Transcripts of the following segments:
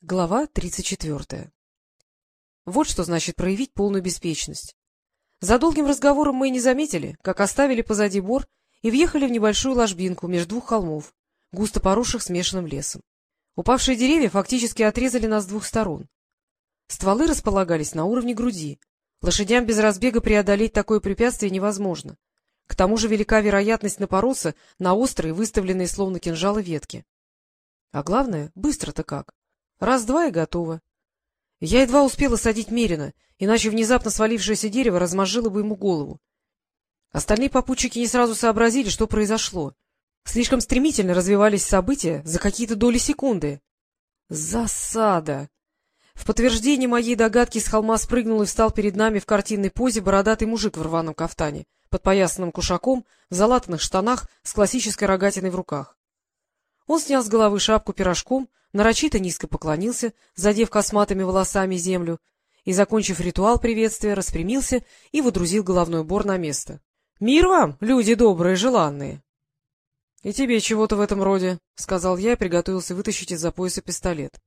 Глава 34. Вот что значит проявить полную беспечность. За долгим разговором мы и не заметили, как оставили позади бор и въехали в небольшую ложбинку между двух холмов, густо поросших смешанным лесом. Упавшие деревья фактически отрезали нас с двух сторон. Стволы располагались на уровне груди. Лошадям без разбега преодолеть такое препятствие невозможно. К тому же велика вероятность напороться на острые, выставленные словно кинжалы ветки. А главное, быстро-то как. Раз-два и готово. Я едва успела садить Мерина, иначе внезапно свалившееся дерево размозжило бы ему голову. Остальные попутчики не сразу сообразили, что произошло. Слишком стремительно развивались события за какие-то доли секунды. Засада! В подтверждение моей догадки с холма спрыгнул и встал перед нами в картинной позе бородатый мужик в рваном кафтане, подпоясанным кушаком, в залатанных штанах с классической рогатиной в руках. Он снял с головы шапку пирожком, нарочито низко поклонился, задев косматыми волосами землю, и, закончив ритуал приветствия, распрямился и водрузил головной убор на место. — Мир вам, люди добрые, желанные! — И тебе чего-то в этом роде, — сказал я и приготовился вытащить из-за пояса пистолет.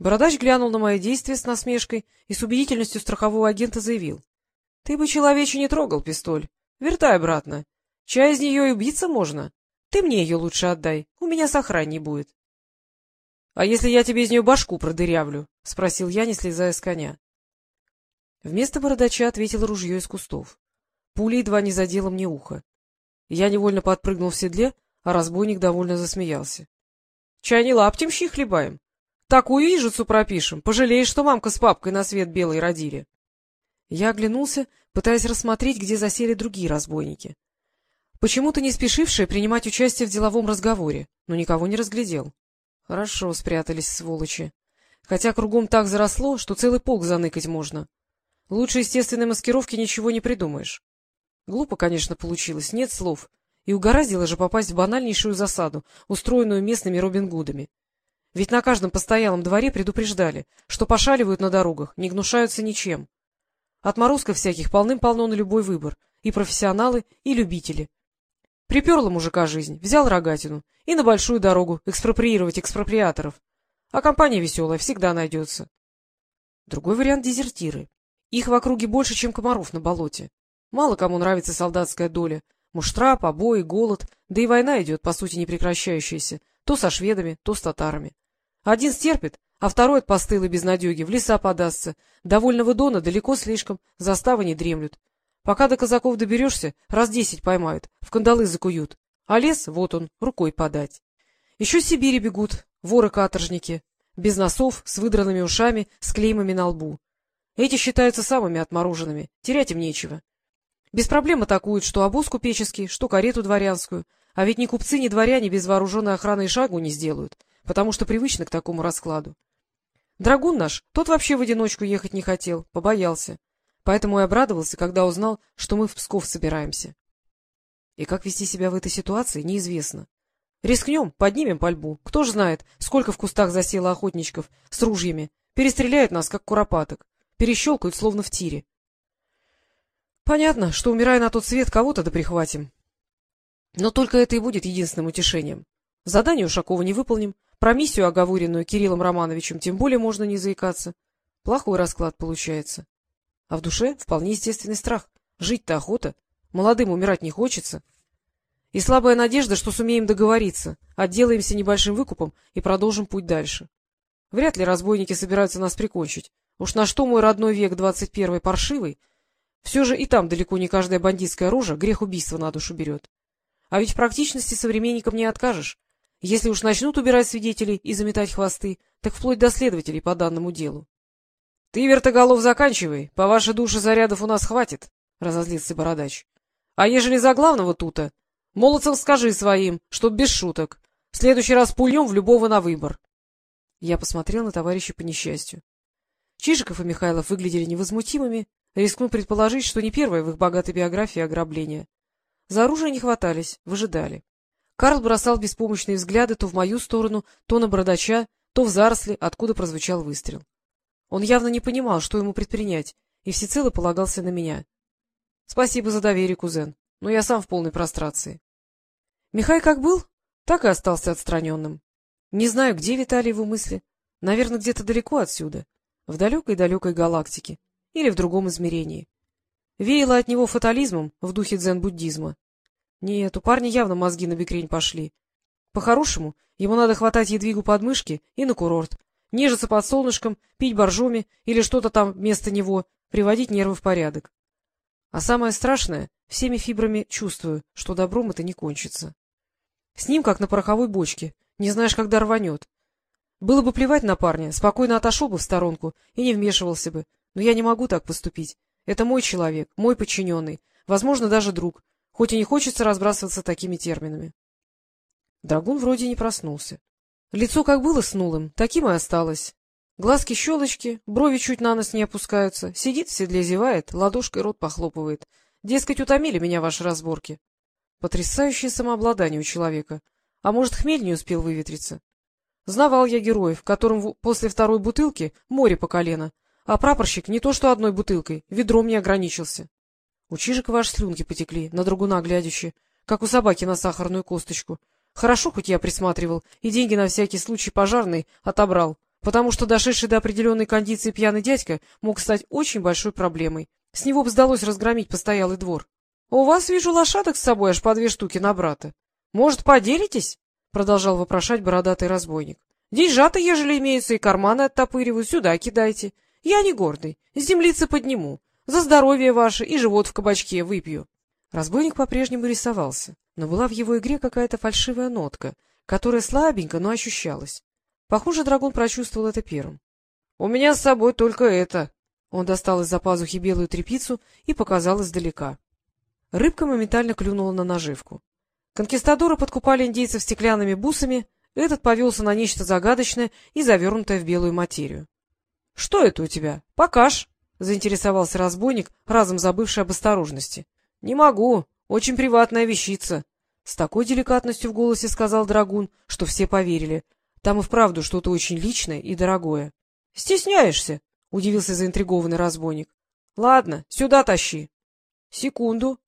Бородач глянул на мои действия с насмешкой и с убедительностью страхового агента заявил. — Ты бы, человече, не трогал пистоль. Вертай обратно. Чай из нее и убиться можно. Ты мне ее лучше отдай, у меня сохранней будет. — А если я тебе из нее башку продырявлю? — спросил я, не слезая с коня. Вместо бородача ответило ружье из кустов. Пуля едва не задела мне ухо. Я невольно подпрыгнул в седле, а разбойник довольно засмеялся. — Чай не лаптем щи хлебаем. Такую ижицу пропишем, пожалеешь, что мамка с папкой на свет белый родили. Я оглянулся, пытаясь рассмотреть, где засели другие разбойники почему-то не спешившие принимать участие в деловом разговоре, но никого не разглядел. Хорошо спрятались, сволочи. Хотя кругом так заросло, что целый полк заныкать можно. Лучше естественной маскировки ничего не придумаешь. Глупо, конечно, получилось, нет слов. И угораздило же попасть в банальнейшую засаду, устроенную местными Робин Гудами. Ведь на каждом постоялом дворе предупреждали, что пошаливают на дорогах, не гнушаются ничем. Отморозков всяких полным-полно на любой выбор, и профессионалы, и любители — Приперла мужика жизнь, взял рогатину и на большую дорогу экспроприировать экспроприаторов. А компания веселая всегда найдется. Другой вариант — дезертиры. Их в округе больше, чем комаров на болоте. Мало кому нравится солдатская доля. Муштра, побои, голод, да и война идет, по сути, непрекращающаяся, то со шведами, то с татарами. Один стерпит, а второй от постылой безнадеги в леса подастся. Довольного дона далеко слишком, заставы не дремлют. Пока до казаков доберешься, раз десять поймают, в кандалы закуют. А лес, вот он, рукой подать. Еще Сибири бегут, воры-каторжники, без носов, с выдранными ушами, с клеймами на лбу. Эти считаются самыми отмороженными, терять им нечего. Без проблем атакуют что обоз купеческий, что карету дворянскую, а ведь ни купцы, ни дворяне без вооруженной охраны и шагу не сделают, потому что привычны к такому раскладу. Драгун наш, тот вообще в одиночку ехать не хотел, побоялся поэтому и обрадовался, когда узнал, что мы в Псков собираемся. И как вести себя в этой ситуации, неизвестно. Рискнем, поднимем пальбу. Кто ж знает, сколько в кустах засело охотничков с ружьями. Перестреляют нас, как куропаток. Перещелкают, словно в тире. Понятно, что, умирая на тот свет, кого-то да прихватим. Но только это и будет единственным утешением. Задание Ушакова не выполним, про миссию, оговоренную Кириллом Романовичем, тем более можно не заикаться. Плохой расклад получается а в душе вполне естественный страх. Жить-то охота, молодым умирать не хочется. И слабая надежда, что сумеем договориться, отделаемся небольшим выкупом и продолжим путь дальше. Вряд ли разбойники собираются нас прикончить. Уж на что мой родной век двадцать первый паршивый, все же и там далеко не каждая бандитская рожа грех убийства на душу берет. А ведь в практичности современникам не откажешь. Если уж начнут убирать свидетелей и заметать хвосты, так вплоть до следователей по данному делу. — Ты, вертоголов, заканчивай. По вашей душе зарядов у нас хватит, — разозлился бородач. — А ежели за главного тута, молодцам скажи своим, чтоб без шуток. В следующий раз пульнем в любого на выбор. Я посмотрел на товарища по несчастью. Чижиков и Михайлов выглядели невозмутимыми, рискну предположить, что не первое в их богатой биографии ограбление. За оружие не хватались, выжидали. Карл бросал беспомощные взгляды то в мою сторону, то на бородача, то в заросли, откуда прозвучал выстрел. Он явно не понимал, что ему предпринять, и всецело полагался на меня. — Спасибо за доверие, кузен, но я сам в полной прострации. Михай как был, так и остался отстраненным. Не знаю, где витали его мысли, Наверное, где-то далеко отсюда, в далекой-далекой галактике или в другом измерении. Веяло от него фатализмом в духе дзен-буддизма. Нет, у парня явно мозги на бекрень пошли. По-хорошему, ему надо хватать едвигу под мышки и на курорт, нежиться под солнышком, пить боржоми или что-то там вместо него, приводить нервы в порядок. А самое страшное, всеми фибрами чувствую, что добром это не кончится. С ним, как на пороховой бочке, не знаешь, когда рванет. Было бы плевать на парня, спокойно отошел бы в сторонку и не вмешивался бы, но я не могу так поступить. Это мой человек, мой подчиненный, возможно, даже друг, хоть и не хочется разбрасываться такими терминами. Драгун вроде не проснулся. Лицо как было снулым, таким и осталось. Глазки-щелочки, брови чуть на нос не опускаются, сидит в седле, зевает, ладошкой рот похлопывает. Дескать, утомили меня ваши разборки. Потрясающее самообладание у человека. А может, хмель не успел выветриться? Знавал я героев, которым после второй бутылки море по колено, а прапорщик не то что одной бутылкой, ведром не ограничился. У Чижикова аж слюнки потекли, на другуна глядящие, как у собаки на сахарную косточку. Хорошо, хоть я присматривал, и деньги на всякий случай пожарный отобрал, потому что дошедший до определенной кондиции пьяный дядька мог стать очень большой проблемой. С него бы сдалось разгромить постоялый двор. — У вас, вижу, лошадок с собой аж по две штуки на брата. Может, поделитесь? — продолжал вопрошать бородатый разбойник. — Деньжата, ежели имеются, и карманы оттопыриваю, сюда кидайте. Я не гордый, землицы подниму. За здоровье ваше и живот в кабачке выпью. Разбойник по-прежнему рисовался, но была в его игре какая-то фальшивая нотка, которая слабенько, но ощущалась. Похоже, Драгун прочувствовал это первым. — У меня с собой только это. Он достал из-за пазухи белую тряпицу и показал издалека. Рыбка моментально клюнула на наживку. Конкистадоры подкупали индейцев стеклянными бусами, этот повелся на нечто загадочное и завернутое в белую материю. — Что это у тебя? Покаж! — заинтересовался разбойник, разом забывший об осторожности. — Не могу. Очень приватная вещица. С такой деликатностью в голосе сказал Драгун, что все поверили. Там и вправду что-то очень личное и дорогое. — Стесняешься? — удивился заинтригованный разбойник. — Ладно, сюда тащи. — Секунду.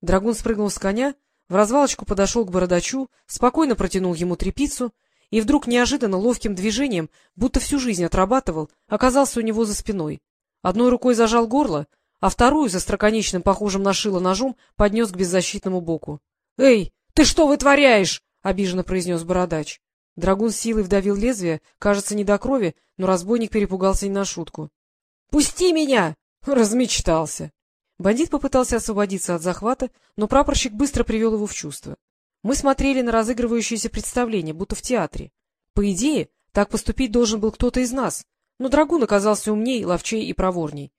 Драгун спрыгнул с коня, в развалочку подошел к бородачу, спокойно протянул ему трепицу и вдруг неожиданно ловким движением, будто всю жизнь отрабатывал, оказался у него за спиной. Одной рукой зажал горло, а вторую, за строконечным, похожим на шило ножом, поднес к беззащитному боку. — Эй, ты что вытворяешь? — обиженно произнес бородач. Драгун силой вдавил лезвие, кажется, не до крови, но разбойник перепугался не на шутку. — Пусти меня! — размечтался. Бандит попытался освободиться от захвата, но прапорщик быстро привел его в чувство. Мы смотрели на разыгрывающееся представление, будто в театре. По идее, так поступить должен был кто-то из нас, но Драгун оказался умней, ловчей и проворней.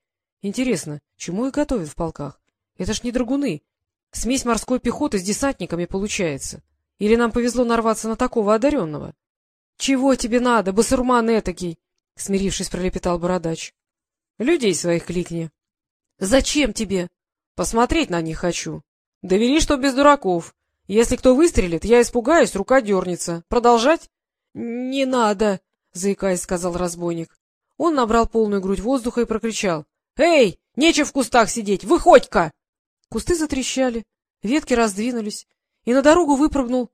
Интересно, чему их готовят в полках? Это ж не драгуны. Смесь морской пехоты с десантниками получается. Или нам повезло нарваться на такого одаренного? — Чего тебе надо, басурман этакий? — смирившись, пролепетал бородач. — Людей своих кликни. — Зачем тебе? — Посмотреть на них хочу. — Довели, что без дураков. Если кто выстрелит, я испугаюсь, рука дернется. Продолжать? — Не надо, — заикаясь, сказал разбойник. Он набрал полную грудь воздуха и прокричал. — Эй, нечего в кустах сидеть, выходь-ка! Кусты затрещали, ветки раздвинулись, и на дорогу выпрыгнул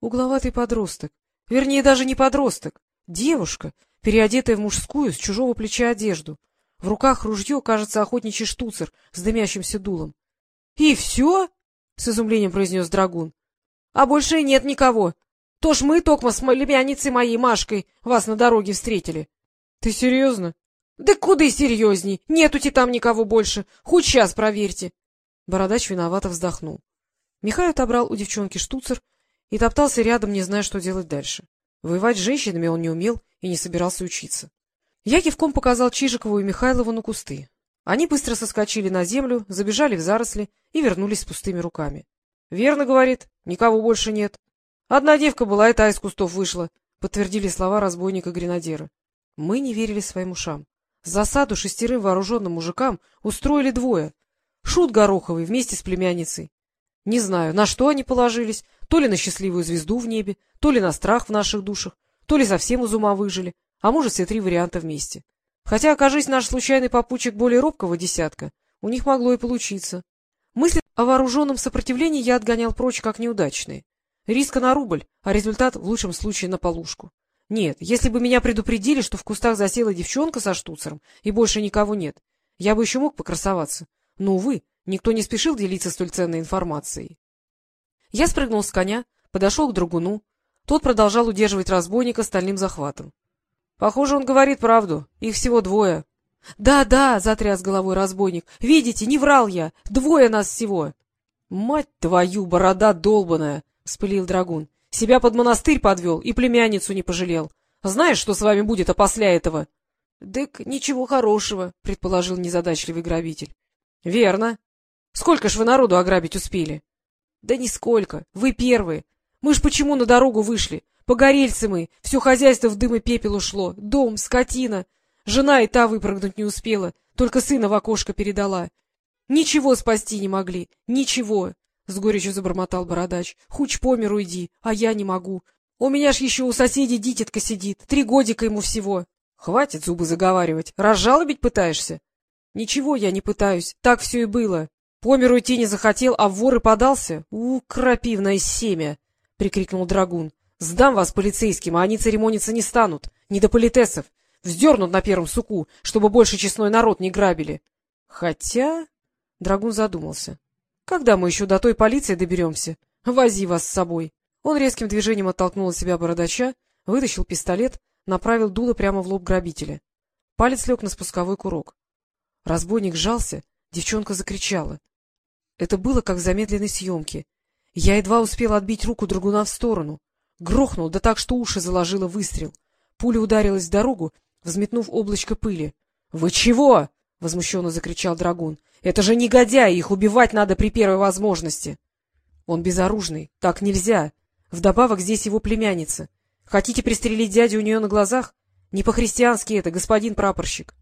угловатый подросток. Вернее, даже не подросток, девушка, переодетая в мужскую с чужого плеча одежду. В руках ружье, кажется, охотничий штуцер с дымящимся дулом. — И все? — с изумлением произнес Драгун. — А больше нет никого. То ж мы, токмо с племянницей моей Машкой, вас на дороге встретили. — Ты серьезно? — Да куда серьезней? Нету-те там никого больше. Хоть сейчас проверьте. Бородач виновато вздохнул. Михай отобрал у девчонки штуцер и топтался рядом, не зная, что делать дальше. Воевать с женщинами он не умел и не собирался учиться. Я кивком показал Чижикову и Михайлову на кусты. Они быстро соскочили на землю, забежали в заросли и вернулись с пустыми руками. — Верно, — говорит, — никого больше нет. Одна девка была, и та из кустов вышла, — подтвердили слова разбойника-гренадера. Мы не верили своим ушам. Засаду шестерым вооруженным мужикам устроили двое. Шут Гороховый вместе с племянницей. Не знаю, на что они положились, то ли на счастливую звезду в небе, то ли на страх в наших душах, то ли совсем из ума выжили, а может, все три варианта вместе. Хотя, окажись наш случайный попутчик более робкого десятка, у них могло и получиться. Мысли о вооруженном сопротивлении я отгонял прочь как неудачные. Риска на рубль, а результат в лучшем случае на полушку. Нет, если бы меня предупредили, что в кустах засела девчонка со штуцером, и больше никого нет, я бы еще мог покрасоваться. Но, увы, никто не спешил делиться столь ценной информацией. Я спрыгнул с коня, подошел к другуну. Тот продолжал удерживать разбойника стальным захватом. — Похоже, он говорит правду. Их всего двое. «Да, — Да-да, — затряс головой разбойник. — Видите, не врал я. Двое нас всего. — Мать твою, борода долбаная! — вспылил драгун. — Себя под монастырь подвел и племянницу не пожалел. Знаешь, что с вами будет опосля этого? — Дык, ничего хорошего, — предположил незадачливый грабитель. — Верно. Сколько ж вы народу ограбить успели? — Да нисколько. Вы первые. Мы ж почему на дорогу вышли? Погорельцы мы. Все хозяйство в дым и пепел ушло. Дом, скотина. Жена и та выпрыгнуть не успела, только сына в окошко передала. Ничего спасти не могли. Ничего. — с горечью забормотал бородач. — Хуч по миру а я не могу. У меня ж еще у соседей дитятка сидит, три годика ему всего. — Хватит зубы заговаривать. Разжалобить пытаешься? — Ничего я не пытаюсь, так все и было. По миру не захотел, а в воры подался? — У, крапивное семя! — прикрикнул драгун. — Сдам вас полицейским, а они церемониться не станут. Не до политесов. Вздернут на первом суку, чтобы больше честной народ не грабили. Хотя... Драгун задумался. — Когда мы еще до той полиции доберемся? Вози вас с собой. Он резким движением оттолкнул от себя бородача, вытащил пистолет, направил дуло прямо в лоб грабителя. Палец лег на спусковой курок. Разбойник сжался, девчонка закричала. Это было как в замедленной съемке. Я едва успел отбить руку другуна в сторону. Грохнул, да так, что уши заложило выстрел. Пуля ударилась в дорогу, взметнув облачко пыли. — Вы чего? — возмущенно закричал драгун. — Это же негодяи, их убивать надо при первой возможности. Он безоружный, так нельзя. Вдобавок здесь его племянница. Хотите пристрелить дядю у нее на глазах? Не по-христиански это, господин прапорщик.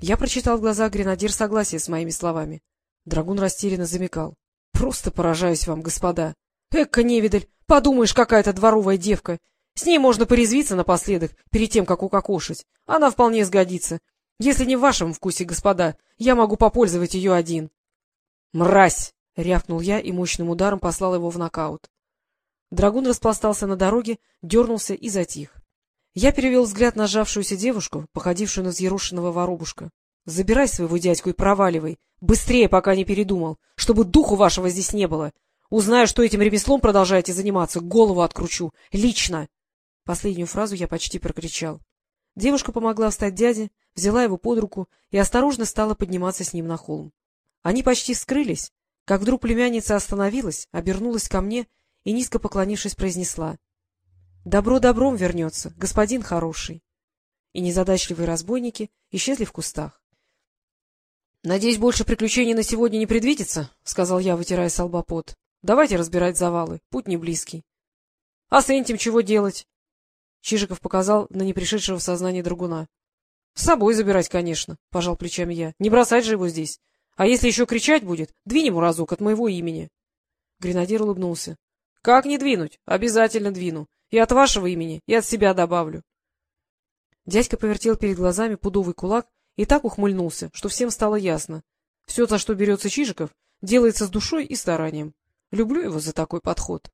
Я прочитал в глазах гренадир согласие с моими словами. Драгун растерянно замекал. — Просто поражаюсь вам, господа. Эка невидаль, подумаешь, какая-то дворовая девка. С ней можно порезвиться напоследок, перед тем, как укокошить. Она вполне сгодится. Если не в вашем вкусе, господа, я могу попользовать ее один. — Мразь! — рявкнул я и мощным ударом послал его в нокаут. Драгун распластался на дороге, дернулся и затих. Я перевел взгляд на сжавшуюся девушку, походившую на взъерушенного воробушка. — Забирай своего дядьку и проваливай. Быстрее, пока не передумал, чтобы духу вашего здесь не было. Узнаю, что этим ремеслом продолжаете заниматься, голову откручу. Лично! Последнюю фразу я почти прокричал. Девушка помогла встать дяде, взяла его под руку и осторожно стала подниматься с ним на холм. Они почти скрылись, как вдруг племянница остановилась, обернулась ко мне и, низко поклонившись, произнесла. — Добро добром вернется, господин хороший. И незадачливые разбойники исчезли в кустах. — Надеюсь, больше приключений на сегодня не предвидится, — сказал я, вытирая с лба пот. — Давайте разбирать завалы, путь не близкий. — А с этим чего делать? Чижиков показал на непришедшего в сознание драгуна. — С собой забирать, конечно, — пожал плечами я. — Не бросать же его здесь. А если еще кричать будет, двинь ему разок от моего имени. Гренадер улыбнулся. — Как не двинуть? Обязательно двину. И от вашего имени, и от себя добавлю. Дядька повертел перед глазами пудовый кулак и так ухмыльнулся, что всем стало ясно. Все, за что берется Чижиков, делается с душой и старанием. Люблю его за такой подход.